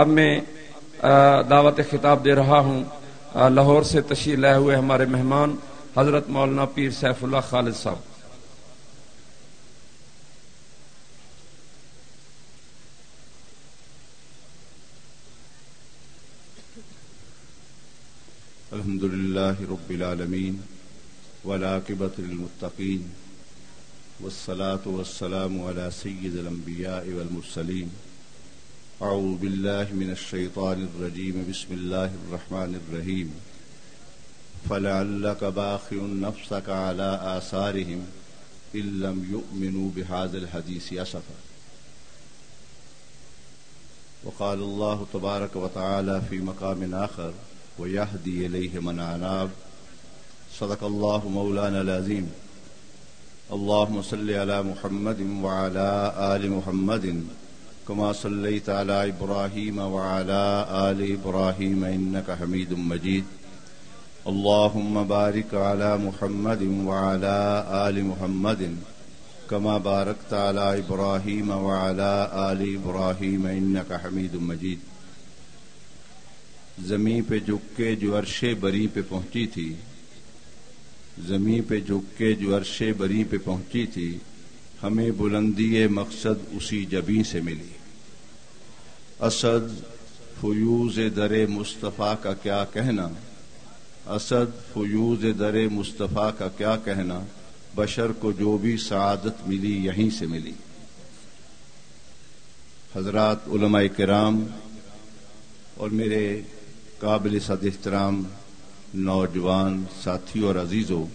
اب میں دعوت خطاب دے رہا ہوں۔ لاہور سے تشریح لائے ہوئے ہمارے مہمان حضرت مولانا پیر سیف اللہ خالد صاحب۔ الحمد لله رب العالمين والعاقبة للمتقين والصلاة والسلام على سيد الأنبياء والمرسلين أعوذ بالله من الشيطان الرجيم. بسم الله الرحمن الرحيم. فلعلك باخع نفسك على آثارهم إن لم يؤمنوا بهذا الحديث أسفا. وقال الله تبارك وتعالى في مقام آخر ويهدي إليه من عناب صدق الله مولانا العظيم. اللهم صل على محمد وعلى آل محمد. كما صليت على إبراهيم وعلى آل إبراهيم إنك حميد مجيد. اللهم بارك على محمد وعلى آل محمد كما باركت على إبراهيم وعلى آل إبراهيم إنك حميد مجيد. زمین پہ جھک کے جو عرش بری پہ پہنچی تھی، زمین پہ جھک کے جو عرش بری پہ پہنچی تھی، ہمیں بلندی مقصد اسی جبیں سے ملی۔ اسد فیوز در مصطفیٰ کا کیا کہنا؟ اسد فیوز در مصطفیٰ کا کیا کہنا؟ بشر کو جو بھی سعادت ملی یہیں سے ملی۔ حضرات علماء کرام اور میرے قابل صد احترام نوجوان ساتھی اور عزیزوں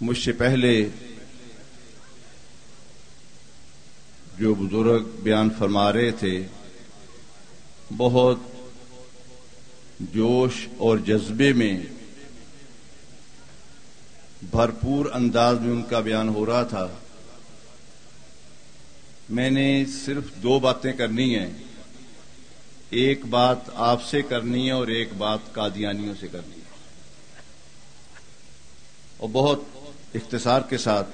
مجھ سے پہلے جو بزرگ بیان فرما رہے تھے، بہت جوش اور جذبے میں بھرپور انداز میں ان کا بیان ہو رہا تھا۔ میں نے صرف دو باتیں کرنی ہیں۔ ایک بات آپ سے کرنی ہے اور ایک بات قادیانیوں سے کرنی ہے۔ اور بہت اختصار کے ساتھ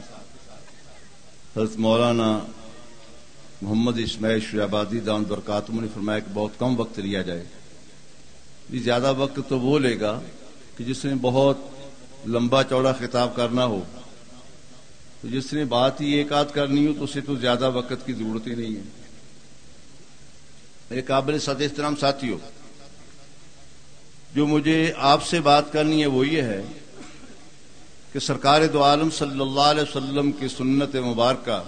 حضرت مولانا محمد اسماعیل شہبادی دان برکاتم نے فرمایا کہ بہت کم وقت لیا جائے جی زیادہ وقت تو وہ لے گا کہ جس نے بہت لمبا چوڑا خطاب کرنا ہو۔ تو جس نے بات ہی ایک آدھ کرنی ہو تو اسے تو زیادہ وقت کی ضرورت ہی نہیں ہے۔ میرے قابل سد احترام ساتھی ہو جو مجھے آپ سے بات کرنی ہے وہ یہ ہے کہ سرکار دو عالم صلی اللہ علیہ وسلم کی سنت مبارکہ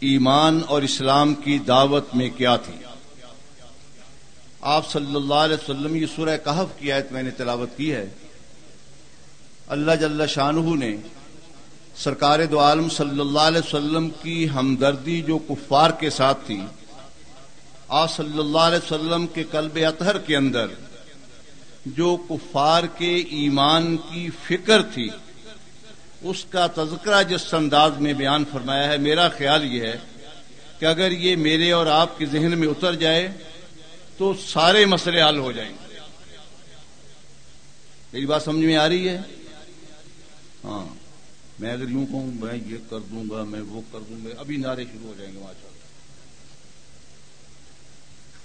ایمان اور اسلام کی دعوت میں کیا تھی؟ آپ صلی اللہ علیہ وسلم یہ سورہ کہف کی آیت میں نے تلاوت کی ہے۔ اللہ جل شاہ نے سرکار دو عالم صلی اللہ علیہ وسلم کی ہمدردی جو کفار کے ساتھ تھی آ صلی اللہ علیہ وسلم کے قلب اطہر کے اندر جو کفار کے ایمان کی فکر تھی اس کا تذکرہ جس انداز میں بیان فرمایا ہے، میرا خیال یہ ہے کہ اگر یہ میرے اور آپ کے ذہن میں اتر جائے تو سارے مسئلے حل ہو جائیں گے۔ میری بات سمجھ میں آ رہی ہے؟ ہاں۔ میں اگر یوں کہوں، میں یہ کر دوں گا، میں وہ کر دوں گا، ابھی نعرے شروع ہو جائیں گے ماشاء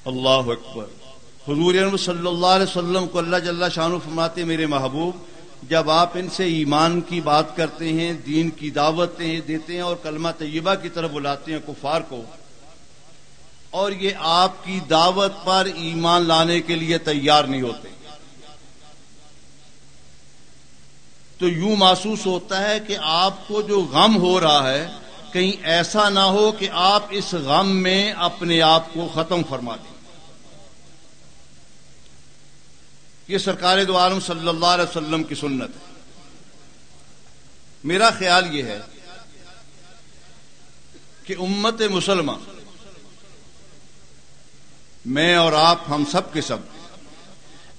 اللہ اللہ اکبر۔ حضور صلی اللہ علیہ وسلم کو اللہ جل شاہ فرماتے میرے محبوب جب آپ ان سے ایمان کی بات کرتے ہیں، دین کی دعوتیں دیتے ہیں اور کلمہ طیبہ کی طرف بلاتے ہیں کفار کو، اور یہ آپ کی دعوت پر ایمان لانے کے لیے تیار نہیں ہوتے۔ تو یوں محسوس ہوتا ہے کہ آپ کو جو غم ہو رہا ہے، کہیں ایسا نہ ہو کہ آپ اس غم میں اپنے آپ کو ختم فرما دیں۔ یہ سرکار دو عالم صلی اللہ علیہ وسلم کی سنت ہے۔ میرا خیال یہ ہے کہ امت مسلمان میں اور آپ، ہم سب کے سب،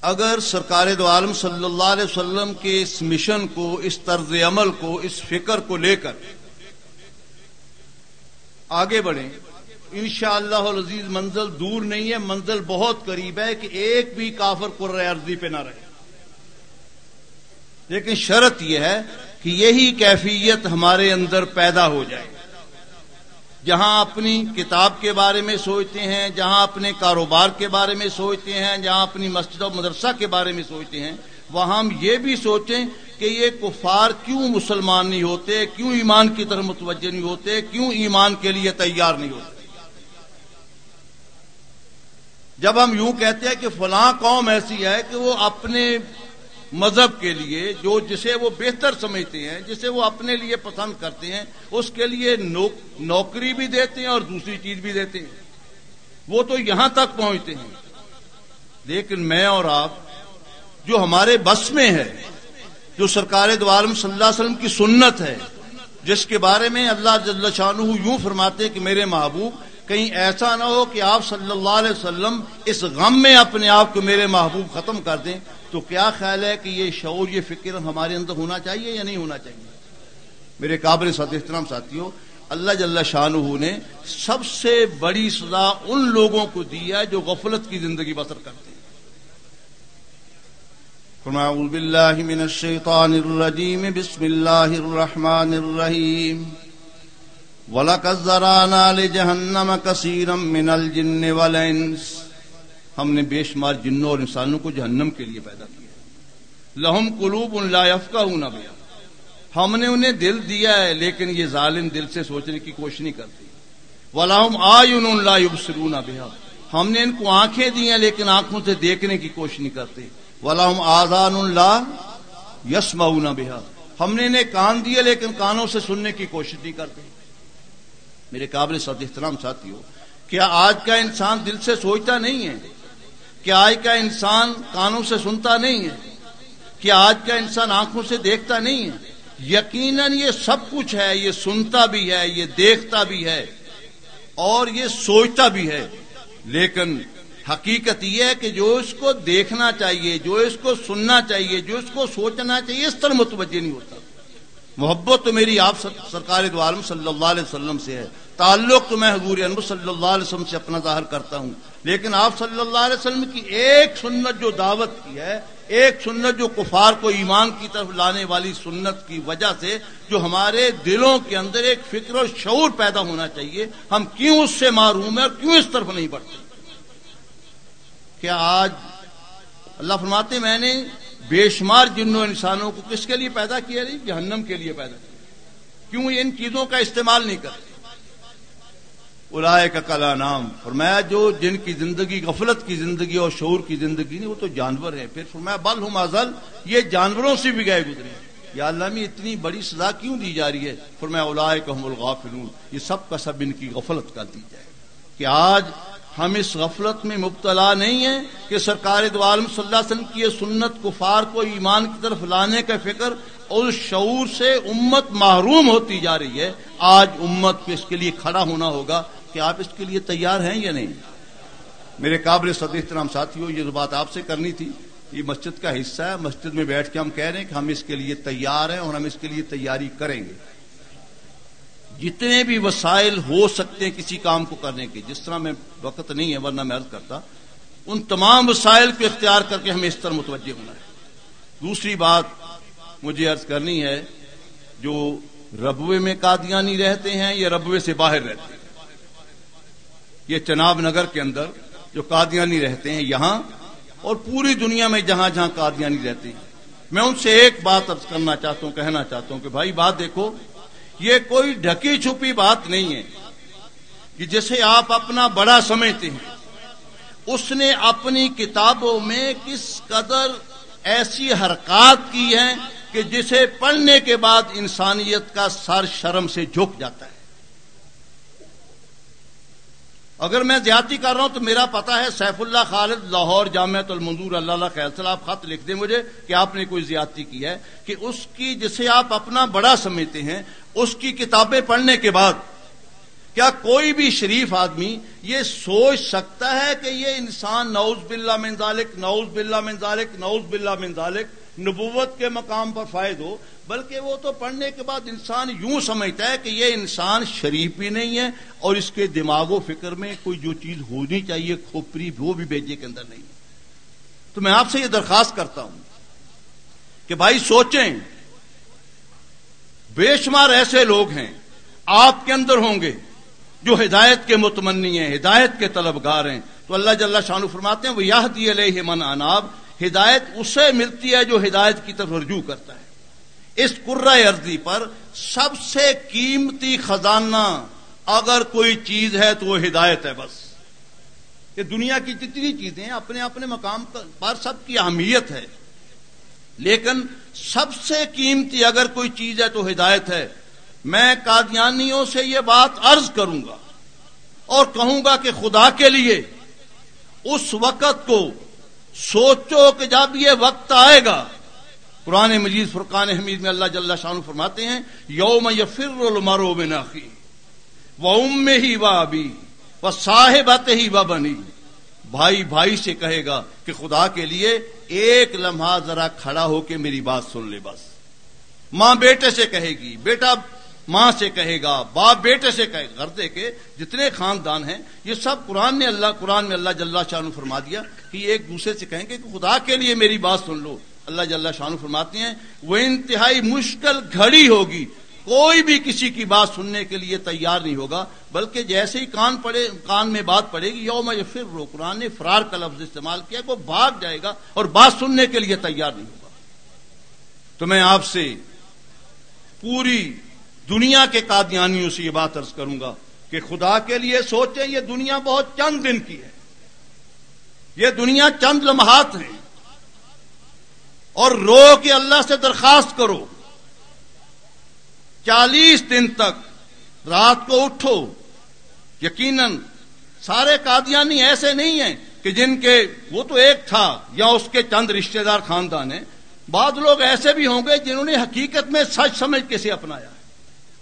اگر سرکار دو عالم صلی اللہ علیہ وسلم کے اس مشن کو، اس طرز عمل کو، اس فکر کو لے کر آگے بڑھیں انشاءاللہ اللہ عزیز منزل دور نہیں ہے، منزل بہت قریب ہے کہ ایک بھی کافر قر عرضی پہ نہ رہے۔ لیکن شرط یہ ہے کہ یہی کیفیت ہمارے اندر پیدا ہو جائے۔ جہاں اپنی کتاب کے بارے میں سوچتے ہیں، جہاں اپنے کاروبار کے بارے میں سوچتے ہیں، جہاں اپنی مسجد و مدرسہ کے بارے میں سوچتے ہیں، وہاں ہم یہ بھی سوچیں کہ یہ کفار کیوں مسلمان نہیں ہوتے، کیوں ایمان کی طرف متوجہ نہیں ہوتے، کیوں ایمان کے لیے تیار نہیں ہوتے۔ جب ہم یوں کہتے ہیں کہ فلاں قوم ایسی ہے کہ وہ اپنے مذہب کے لیے جو جسے وہ بہتر سمجھتے ہیں، جسے وہ اپنے لیے پسند کرتے ہیں، اس کے لیے نوکری بھی دیتے ہیں اور دوسری چیز بھی دیتے ہیں۔ وہ تو یہاں تک پہنچتے ہیں۔ لیکن میں اور آپ جو ہمارے بس میں ہے جو سرکار دوارم صلی اللہ علیہ وسلم کی سنت ہے، جس کے بارے میں اللہ جل شاہ یوں فرماتے کہ میرے محبوب کہیں ایسا نہ ہو کہ آپ صلی اللہ علیہ وسلم اس غم میں اپنے آپ کو میرے محبوب ختم کر دیں، تو کیا خیال ہے کہ یہ شعور، یہ فکر ہمارے اندر ہونا چاہیے یا نہیں ہونا چاہیے؟ میرے قابل سات احترام ساتھیوں، اللہ جل شاہ نے سب سے بڑی سزا ان لوگوں کو دی ہے جو غفلت کی زندگی بسر کرتے ہیں۔ باللہ من الشیطان الرجیم، بسم اللہ الرحمن الرحیم۔ وَلَقَدْ ذَرَانَا لِجَهَنَّمَ كَثِيرًا مِنَ الْجِنِّ وَالْإِنسِ۔ ہم نے بے شمار جنوں اور انسانوں کو جہنم کے لیے پیدا کیا۔ لہم قلوب ان لائف کا ہونا بیا ہم نے انہیں دل دیا ہے، لیکن یہ ظالم دل سے سوچنے کی کوشش نہیں کرتی ولاحم آئن ان لا سرونا بیا ہم نے ان کو آنکھیں دی ہیں، لیکن آنکھوں سے دیکھنے کی کوشش نہیں کرتے۔ ولاحم آزان اللہ یس مؤنا بیا ہم نے انہیں کان دیے، لیکن کانوں سے سننے کی کوشش نہیں کرتے۔ میرے قابل سد احترام ساتھی ہو کیا آج کا انسان دل سے سوچتا نہیں ہے؟ کیا آج کا انسان کانوں سے سنتا نہیں ہے؟ کیا آج کا انسان آنکھوں سے دیکھتا نہیں ہے؟ یقیناً یہ سب کچھ ہے، یہ سنتا بھی ہے، یہ دیکھتا بھی ہے، اور یہ سوچتا بھی ہے۔ لیکن حقیقت یہ ہے کہ جو اس کو دیکھنا چاہیے، جو اس کو سننا چاہیے، جو اس کو سوچنا چاہیے، اس طرح متوجہ نہیں ہوتا۔ محبت تو میری آپ سرکار دوارم صلی اللہ علیہ وسلم سے ہے۔ تعلق تو میں حضور انب صلی اللہ علیہ وسلم سے اپنا ظاہر کرتا ہوں۔ لیکن آپ صلی اللہ علیہ وسلم کی ایک سنت جو دعوت کی ہے، ایک سنت جو کفار کو ایمان کی طرف لانے والی سنت کی وجہ سے جو ہمارے دلوں کے اندر ایک فکر و شعور پیدا ہونا چاہیے، ہم کیوں اس سے معروم ہیں اور کیوں اس طرف نہیں بڑھتے؟ کیا آج اللہ فرماتے میں نے بے شمار جنوں انسانوں کو کس کے لیے پیدا کیا نہیں جہنم کے لیے پیدا کیا کیوں ان چیزوں کا استعمال نہیں کرتے؟ الائے کا کلا نام۔ فرمایا جو جن کی زندگی، غفلت کی زندگی اور شعور کی زندگی نہیں، وہ تو جانور ہیں۔ پھر فرمایا، بل ہوں ازل، یہ جانوروں سے بھی گئے گزرے یا اللہ میں اتنی بڑی سزا کیوں دی جا رہی ہے؟ فرمایا الائے کا الغافلون۔ یہ سب کا سب ان کی غفلت کر دی جائے۔ کہ آج ہم اس غفلت میں مبتلا نہیں ہیں کہ سرکار دو عالم صلی اللہ علیہ وسلم کی یہ سنت کفار کو ایمان کی طرف لانے کا فکر اور اس شعور سے امت محروم ہوتی جا رہی ہے۔ آج امت کو اس کے لیے کھڑا ہونا ہوگا کہ آپ اس کے لیے تیار ہیں یا نہیں؟ میرے قابل صد احترام ساتھیوں یہ بات آپ سے کرنی تھی، یہ مسجد کا حصہ ہے۔ مسجد میں بیٹھ کے ہم کہہ رہے ہیں کہ ہم اس کے لیے تیار ہیں اور ہم اس کے لیے تیاری کریں گے۔ جتنے بھی وسائل ہو سکتے ہیں کسی کام کو کرنے کے، جس طرح میں وقت نہیں ہے ورنہ میں عرض کرتا، ان تمام وسائل کو اختیار کر کے ہمیں اس طرح متوجہ ہونا ہے۔ دوسری بات مجھے عرض کرنی ہے، جو ربوے میں قادیانی رہتے ہیں یا ربوے سے باہر رہتے ہیں؟ یہ چناب نگر کے اندر جو قادیانی رہتے ہیں یہاں، اور پوری دنیا میں جہاں جہاں قادیانی رہتے ہیں۔ میں ان سے ایک بات ارض کرنا چاہتا ہوں، کہنا چاہتا ہوں کہ بھائی بات دیکھو یہ کوئی ڈھکی چھپی بات نہیں ہے کہ جسے آپ اپنا بڑا سمجھتے ہیں، اس نے اپنی کتابوں میں کس قدر ایسی حرکات کی ہیں کہ جسے پڑھنے کے بعد انسانیت کا سر شرم سے جھک جاتا ہے۔ اگر میں زیادتی کر رہا ہوں تو میرا پتا ہے سیف اللہ خالد لاہور جامع المنظور اللہ اللہ خیر صلاح خط لکھ دیں مجھے کہ آپ نے کوئی زیادتی کی ہے کہ اس کی جسے آپ اپنا بڑا سمجھتے ہیں، اس کی کتابیں پڑھنے کے بعد کیا کوئی بھی شریف آدمی یہ سوچ سکتا ہے کہ یہ انسان نوز باللہ من ذالک نوز باللہ من ذالک نوز باللہ من ذالک نبوت کے مقام پر فائد ہو، بلکہ وہ تو پڑھنے کے بعد انسان یوں سمجھتا ہے کہ یہ انسان شریف بھی نہیں ہے اور اس کے دماغ و فکر میں کوئی جو چیز ہونی چاہیے، کھوپری، وہ بھی بیجے کے اندر نہیں تو میں آپ سے یہ درخواست کرتا ہوں کہ بھائی سوچیں، بے شمار ایسے لوگ ہیں آپ کے اندر ہوں گے جو ہدایت کے متمنی ہیں، ہدایت کے طلبگار ہیں۔ تو اللہ جل شانو فرماتے ہیں وہ یہ دی من اناب ہدایت اسے ملتی ہے جو ہدایت کی طرف رجوع کرتا ہے۔ اس قرہ ارضی پر سب سے قیمتی خزانہ اگر کوئی چیز ہے تو وہ ہدایت ہے بس۔ یہ دنیا کی جتنی چیزیں اپنے اپنے مقام پر سب کی اہمیت ہے۔ لیکن سب سے قیمتی اگر کوئی چیز ہے تو ہدایت ہے۔ میں قادیانیوں سے یہ بات عرض کروں گا اور کہوں گا کہ خدا کے لیے اس وقت کو سوچو کہ جب یہ وقت آئے گا، قرآن مجید، فرقان حمید میں اللہ جل شان فرماتے ہیں، یوم یفر المرو بناخی وہ ام ہی و ابھی وہ صاحبت ہی و بنی۔ بھائی بھائی سے کہے گا کہ خدا کے لیے ایک لمحہ ذرا کھڑا ہو کے میری بات سن لے بس۔ ماں بیٹے سے کہے گی، بیٹا ماں سے کہے گا، باپ بیٹے سے کہے گا۔ گردے کے جتنے خاندان ہیں، یہ سب قرآن نے اللہ، قرآن میں اللہ جل شاہ فرما دیا کہ ایک دوسرے سے کہیں گے کہ خدا کے لیے میری بات سن لو۔ اللہ جل شاہ فرماتے ہیں، وہ انتہائی مشکل گھڑی ہوگی۔ کوئی بھی کسی کی بات سننے کے لیے تیار نہیں ہوگا، بلکہ جیسے ہی کان پڑے، کان میں بات پڑے گی، یوم پھر رو قرآن نے فرار کا لفظ استعمال کیا، وہ بھاگ جائے گا اور بات سننے کے لیے تیار نہیں ہوگا۔ تو میں آپ سے پوری دنیا کے قادیانیوں سے یہ بات ارض کروں گا کہ خدا کے لیے سوچیں، یہ دنیا بہت چند دن کی ہے۔ یہ دنیا چند لمحات ہیں۔ اور رو کے اللہ سے درخواست کرو۔ چالیس دن تک رات کو اٹھو۔ یقیناً سارے قادیانی ایسے نہیں ہیں کہ جن کے وہ تو ایک تھا یا اس کے چند رشتہ دار خاندان ہیں۔ بعض لوگ ایسے بھی ہوں گے جنہوں نے حقیقت میں سچ سمجھ کے سے اپنایا۔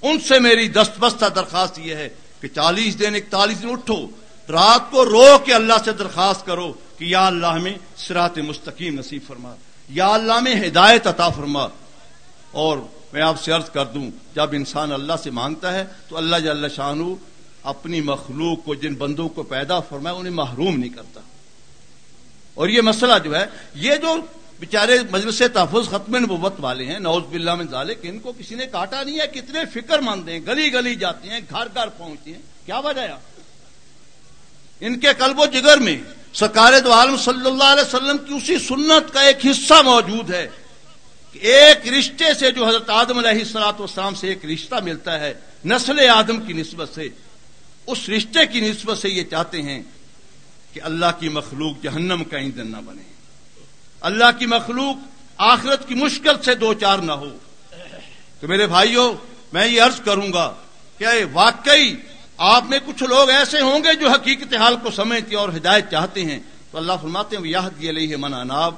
ان سے میری دست بستہ درخواست یہ ہے کہ چالیس دن اکتالیس دن اٹھو، رات کو رو کے اللہ سے درخواست کرو کہ یا اللہ میں سرات مستقیم نصیب فرما، یا اللہ میں ہدایت عطا فرما۔ اور میں آپ سے عرض کر دوں، جب انسان اللہ سے مانگتا ہے تو اللہ جل شاہ اپنی مخلوق کو، جن بندوں کو پیدا فرمایا انہیں محروم نہیں کرتا۔ اور یہ مسئلہ جو ہے، یہ جو بیچارے مجلس تحفظ ختم نبوت والے ہیں نوز باللہ میں ظالق ان کو کسی نے کاٹا نہیں ہے کتنے فکر مند ہیں، گلی گلی جاتے ہیں، گھر گھر پہنچتے ہیں۔ کیا وجہ ان کے قلب و جگر میں سکار دو عالم صلی اللہ علیہ وسلم کی اسی سنت کا ایک حصہ موجود ہے کہ ایک رشتے سے جو حضرت آدم علیہ السلاط والسلام سے ایک رشتہ ملتا ہے، نسل آدم کی نسبت سے، اس رشتے کی نسبت سے یہ چاہتے ہیں کہ اللہ کی مخلوق جہنم کا ایندھن نہ بنے۔ اللہ کی مخلوق آخرت کی مشکل سے دو چار نہ ہو۔ تو میرے بھائیوں میں یہ عرض کروں گا کہ واقعی، آپ میں کچھ لوگ ایسے ہوں گے جو حقیقت حال کو سمجھتے اور ہدایت چاہتے ہیں۔ تو اللہ فرماتے ہیں یہ علیہ من ناب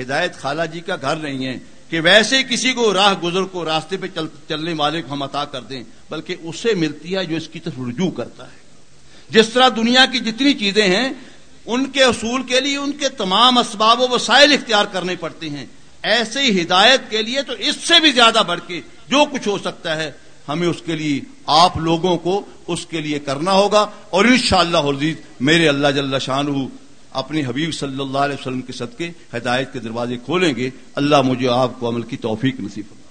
ہدایت خالہ جی کا گھر نہیں ہے کہ ویسے کسی کو راہ گزر کو راستے پہ چل چلنے والے کو ہم عطا کر دیں، بلکہ اسے ملتی ہے جو اس کی طرف رجوع کرتا ہے۔ جس طرح دنیا کی جتنی چیزیں ہیں ان کے اصول کے لیے ان کے تمام اسباب و وسائل اختیار کرنے پڑتے ہیں۔ ایسے ہی ہدایت کے لیے تو اس سے بھی زیادہ بڑھ کے جو کچھ ہو سکتا ہے، ہمیں اس کے لیے آپ لوگوں کو اس کے لیے کرنا ہوگا۔ اور انشاءاللہ شاء اللہ میرے اللہ جل شاہ اپنے حبیب صلی اللہ علیہ وسلم کے صدقے، ہدایت کے دروازے کھولیں گے۔ اللہ مجھے آپ کو عمل کی توفیق نصیب